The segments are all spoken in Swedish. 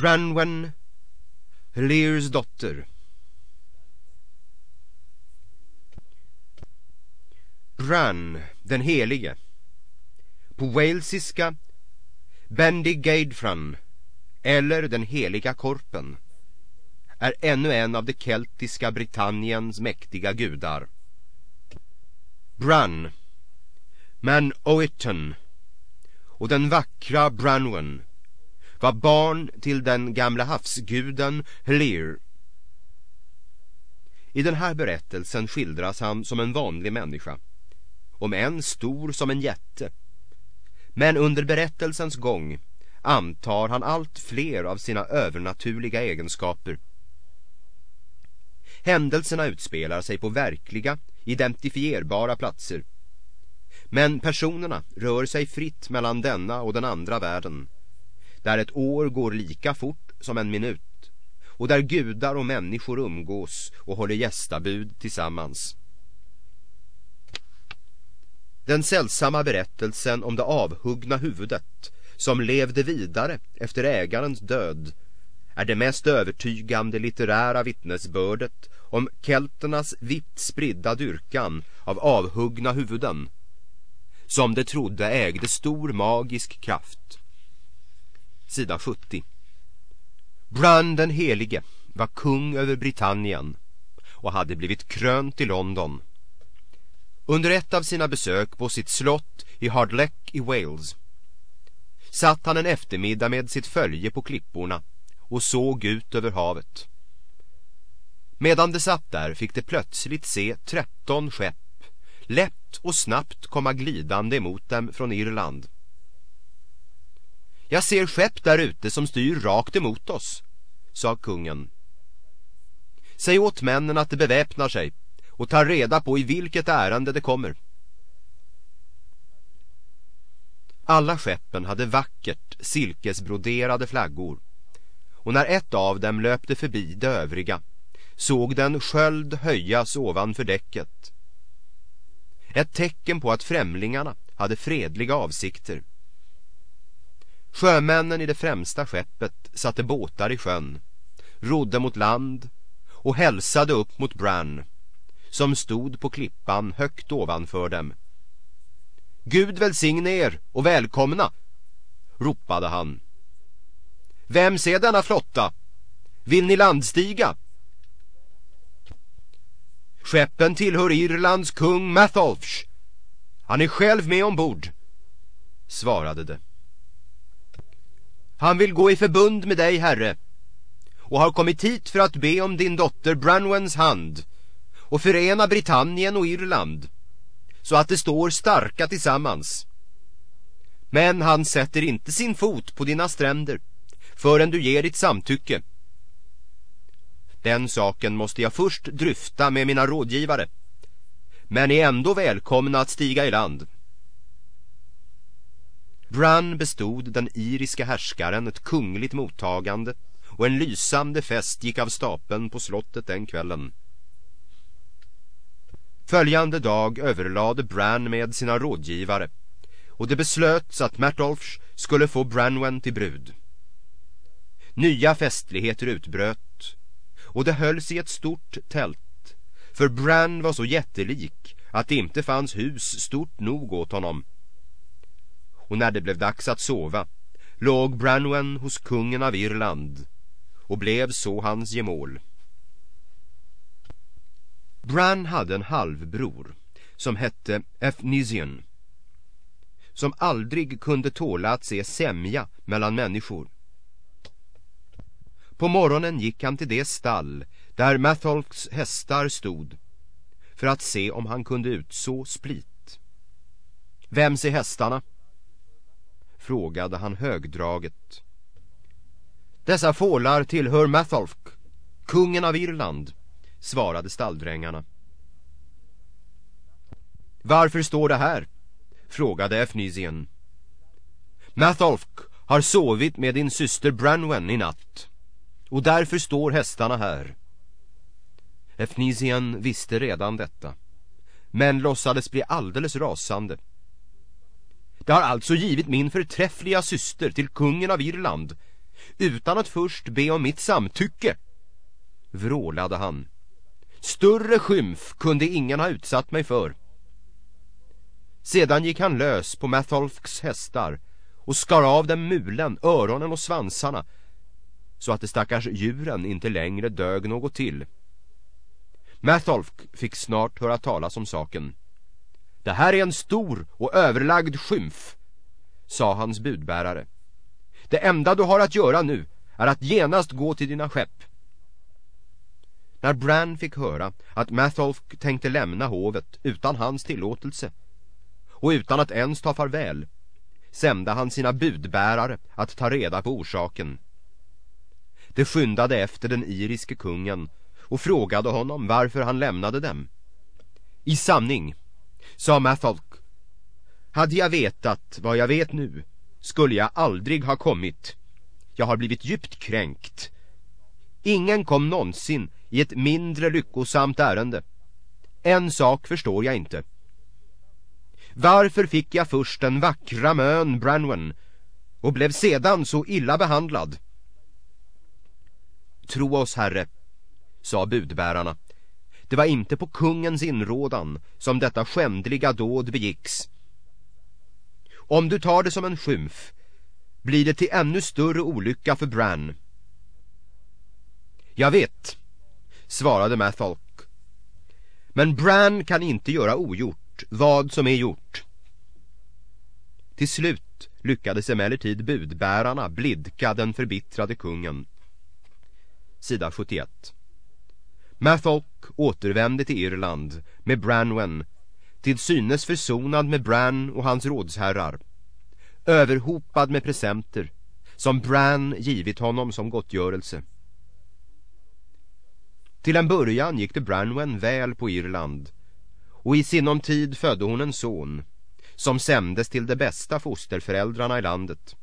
Branwen, Lears dotter. Bran, den helige. På walesiska Bendigeidfran, eller den heliga korpen, är ännu en av det keltiska Britanniens mäktiga gudar. Bran, Man Oeton och den vackra Branwen var barn till den gamla havsguden Hlir. I den här berättelsen skildras han som en vanlig människa, om en stor som en jätte. Men under berättelsens gång antar han allt fler av sina övernaturliga egenskaper. Händelserna utspelar sig på verkliga, identifierbara platser. Men personerna rör sig fritt mellan denna och den andra världen där ett år går lika fort som en minut och där gudar och människor umgås och håller gästabud tillsammans. Den sällsamma berättelsen om det avhuggna huvudet som levde vidare efter ägarens död är det mest övertygande litterära vittnesbördet om kelternas vitt spridda dyrkan av avhuggna huvuden som de trodde ägde stor magisk kraft sida 70. Bran den helige var kung över Britannien och hade blivit krönt i London. Under ett av sina besök på sitt slott i Hardleck i Wales satt han en eftermiddag med sitt följe på klipporna och såg ut över havet. Medan de satt där fick de plötsligt se tretton skepp lätt och snabbt komma glidande emot dem från Irland. Jag ser skepp där ute som styr rakt emot oss, sa kungen. Säg åt männen att de beväpnar sig och tar reda på i vilket ärende det kommer. Alla skeppen hade vackert silkesbroderade flaggor och när ett av dem löpte förbi det övriga såg den sköld höjas ovanför däcket. Ett tecken på att främlingarna hade fredliga avsikter. Sjömännen i det främsta skeppet satte båtar i sjön, rodde mot land och hälsade upp mot Bran, som stod på klippan högt ovanför dem. Gud välsigne er och välkomna, ropade han. Vem ser denna flotta? Vill ni landstiga? Skeppen tillhör Irlands kung Matholfs. Han är själv med ombord, svarade det. Han vill gå i förbund med dig, herre, och har kommit hit för att be om din dotter Branwens hand och förena Britannien och Irland så att det står starka tillsammans. Men han sätter inte sin fot på dina stränder förrän du ger ditt samtycke. Den saken måste jag först dryfta med mina rådgivare, men är ändå välkomna att stiga i land. Brun bestod den iriska härskaren ett kungligt mottagande och en lysande fest gick av stapeln på slottet den kvällen. Följande dag överlade Bran med sina rådgivare och det beslöts att Mertolfs skulle få Branwen till brud. Nya festligheter utbröt och det hölls i ett stort tält för Bran var så jättelik att det inte fanns hus stort nog åt honom och när det blev dags att sova låg Branwen hos kungen av Irland och blev så hans gemål. Bran hade en halvbror som hette Efnizion som aldrig kunde tåla att se sämja mellan människor. På morgonen gick han till det stall där Matholks hästar stod för att se om han kunde utså split. Vem ser hästarna? Frågade han högdraget. Dessa fålar tillhör Matholk, kungen av Irland, svarade stalldrängarna. Varför står det här? frågade Efnisien. Matholk har sovit med din syster Branwen i natt och därför står hästarna här. Efnisien visste redan detta men låtsades bli alldeles rasande. Det har alltså givit min förträffliga syster till kungen av Irland utan att först be om mitt samtycke, vrålade han. Större skymf kunde ingen ha utsatt mig för. Sedan gick han lös på Matholfs hästar och skar av dem mulen, öronen och svansarna så att de stackars djuren inte längre dög något till. Matholf fick snart höra talas om saken. Det här är en stor och överlagd skymf, sa hans budbärare. Det enda du har att göra nu är att genast gå till dina skepp. När Bran fick höra att Matholf tänkte lämna hovet utan hans tillåtelse och utan att ens ta farväl sände han sina budbärare att ta reda på orsaken. De skyndade efter den iriske kungen och frågade honom varför han lämnade dem. I sanning, sa Matholk, hade jag vetat vad jag vet nu skulle jag aldrig ha kommit. Jag har blivit djupt kränkt. Ingen kom någonsin i ett mindre lyckosamt ärende. En sak förstår jag inte. Varför fick jag först den vackra mön Branwen och blev sedan så illa behandlad? Tro oss, herre, sa budbärarna. Det var inte på kungens inrådan som detta skändliga dåd begicks. Om du tar det som en skymf blir det till ännu större olycka för Bran. Jag vet, svarade Matholk. Men Bran kan inte göra ogjort vad som är gjort. Till slut lyckades emellertid budbärarna blidka den förbittrade kungen. Sida 71 Matholk återvände till Irland med Branwen till synes försonad med Bran och hans rådsherrar överhopad med presenter som Bran givit honom som gottgörelse. Till en början gick det Branwen väl på Irland och i sinom tid födde hon en son som sändes till de bästa fosterföräldrarna i landet.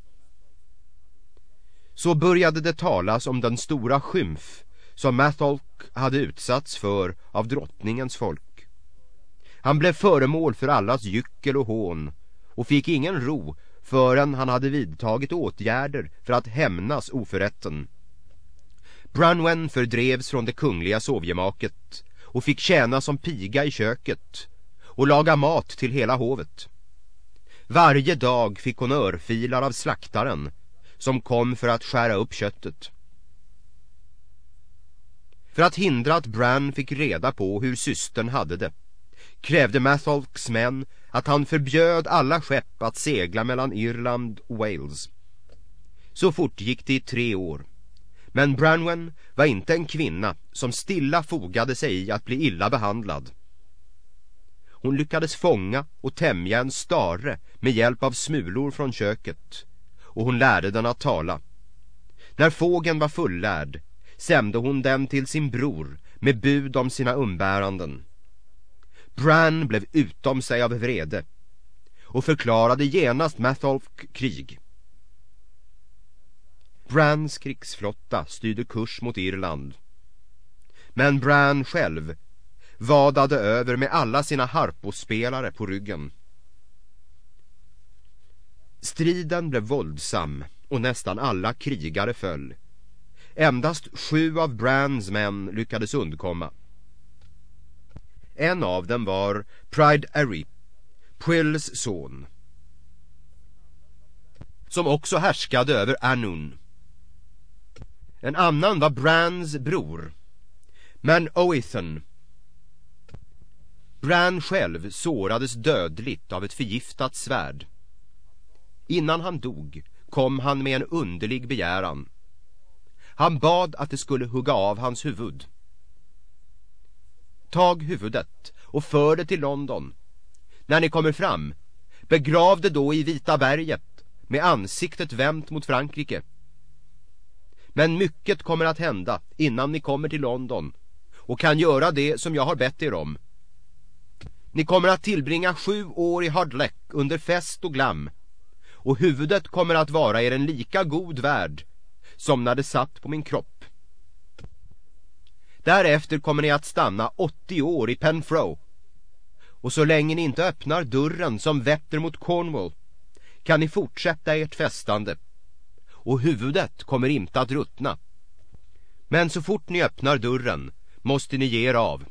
Så började det talas om den stora skymf som Matholk hade utsatts för av drottningens folk. Han blev föremål för allas gyckel och hån och fick ingen ro förrän han hade vidtagit åtgärder för att hämnas oförrätten. Brunwen fördrevs från det kungliga sovjemaket och fick tjäna som piga i köket och laga mat till hela hovet. Varje dag fick hon örfilar av slaktaren som kom för att skära upp köttet. För att hindra att Bran fick reda på hur systern hade det krävde Matholks män att han förbjöd alla skepp att segla mellan Irland och Wales. Så fort gick det i tre år. Men Branwen var inte en kvinna som stilla fogade sig i att bli illa behandlad. Hon lyckades fånga och tämja en stare med hjälp av smulor från köket och hon lärde den att tala. När fågeln var fullärd sände hon den till sin bror med bud om sina umbäranden. Bran blev utom sig av vrede och förklarade genast Matholf krig. Brans krigsflotta styrde kurs mot Irland. Men Bran själv vadade över med alla sina harpospelare på ryggen. Striden blev våldsam och nästan alla krigare föll. Endast sju av Brands män lyckades undkomma. En av dem var Pride Arip, Pwills son, som också härskade över Anun. En annan var Brands bror, men Oethan. Bran själv sårades dödligt av ett förgiftat svärd. Innan han dog kom han med en underlig begäran. Han bad att det skulle hugga av hans huvud. Tag huvudet och för det till London. När ni kommer fram, begrav det då i Vita berget med ansiktet vänt mot Frankrike. Men mycket kommer att hända innan ni kommer till London och kan göra det som jag har bett er om. Ni kommer att tillbringa sju år i Hardleck under fest och glam och huvudet kommer att vara er en lika god värld somnade satt på min kropp. Därefter kommer ni att stanna 80 år i Penfro. Och så länge ni inte öppnar dörren som vetter mot Cornwall kan ni fortsätta ert festande. och huvudet kommer inte att ruttna. Men så fort ni öppnar dörren måste ni ge er av.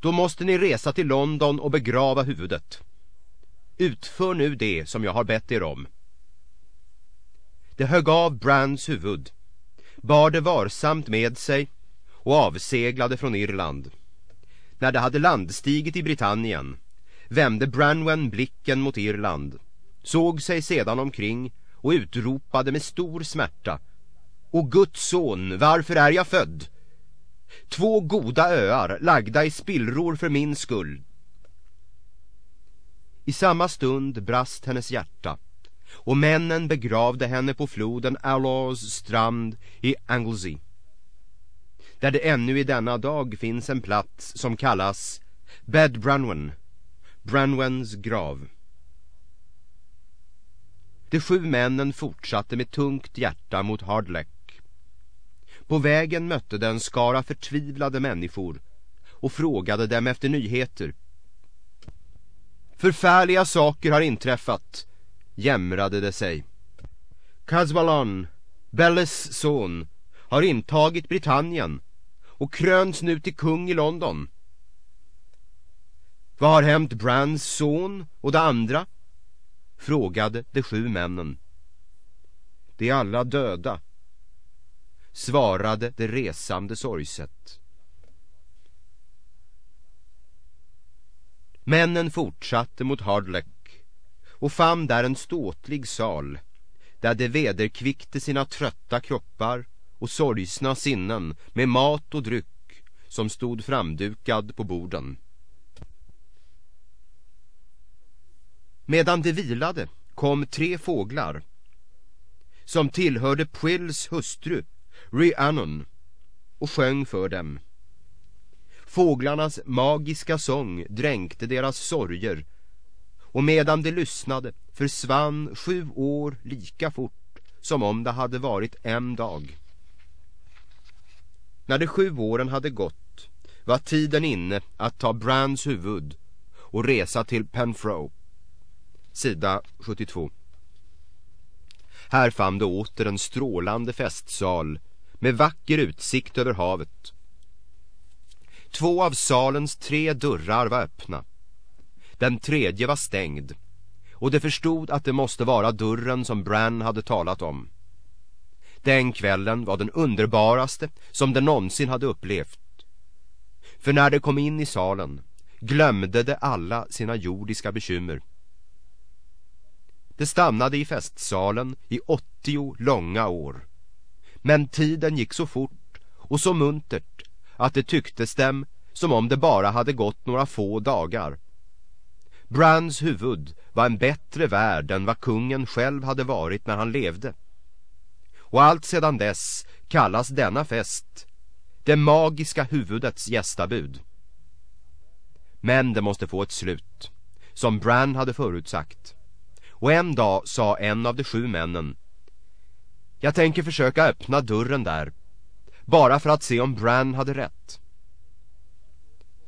Då måste ni resa till London och begrava huvudet. Utför nu det som jag har bett er om. Det högg av Brands huvud, bar det varsamt med sig och avseglade från Irland. När det hade landstigit i Britannien vände Branwen blicken mot Irland, såg sig sedan omkring och utropade med stor smärta. O Guds son, varför är jag född? Två goda öar lagda i spillror för min skull. I samma stund brast hennes hjärta och männen begravde henne på floden Allows strand i Anglesey där det ännu i denna dag finns en plats som kallas Bed Branwen, Branwens grav. De sju männen fortsatte med tungt hjärta mot Hardleck. På vägen mötte den skara förtvivlade människor och frågade dem efter nyheter. Förfärliga saker har inträffat, jämrade det sig. Casvalan, Belles son, har intagit Britannien och kröns nu till kung i London. Vad har hänt Brands son och de andra? Frågade de sju männen. De är alla döda, svarade det resande sorgset. Männen fortsatte mot Hardleck och fann där en ståtlig sal där de vederkvickte sina trötta kroppar och sorgsna sinnen med mat och dryck som stod framdukad på borden. Medan de vilade kom tre fåglar som tillhörde Pwills hustru Rhiannon och sjöng för dem. Fåglarnas magiska sång dränkte deras sorger och medan de lyssnade försvann sju år lika fort som om det hade varit en dag. När de sju åren hade gått var tiden inne att ta Brands huvud och resa till Penfro. Sida 72. Här fann de åter en strålande festsal med vacker utsikt över havet. Två av salens tre dörrar var öppna. Den tredje var stängd och de förstod att det måste vara dörren som Bran hade talat om. Den kvällen var den underbaraste som de någonsin hade upplevt. För när de kom in i salen glömde de alla sina jordiska bekymmer. De stannade i festsalen i 80 långa år. Men tiden gick så fort och så muntert att det tycktes dem som om det bara hade gått några få dagar. Brands huvud var en bättre värld än vad kungen själv hade varit när han levde och allt sedan dess kallas denna fest det magiska huvudets gästabud. Men det måste få ett slut, som Bran hade förutsagt. Och en dag sa en av de sju männen Jag tänker försöka öppna dörren där, bara för att se om Bran hade rätt.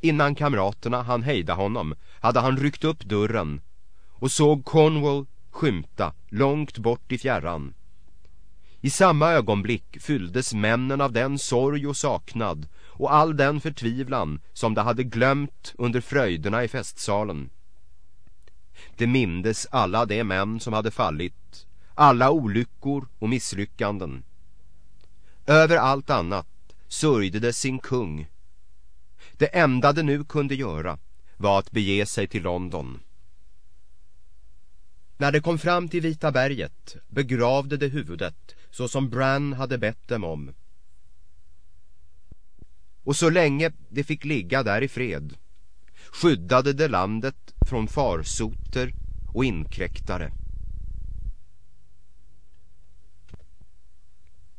Innan kamraterna han hejda honom hade han ryckt upp dörren och såg Cornwall skymta långt bort i fjärran. I samma ögonblick fylldes männen av den sorg och saknad och all den förtvivlan som de hade glömt under fröjderna i festsalen. Det mindes alla de män som hade fallit, alla olyckor och misslyckanden. Över allt annat sörjde de sin kung. Det enda de nu kunde göra var att bege sig till London. När de kom fram till Vita berget begravde de huvudet så som Bran hade bett dem om. Och så länge de fick ligga där i fred skyddade de landet från farsoter och inkräktare.